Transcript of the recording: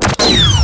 you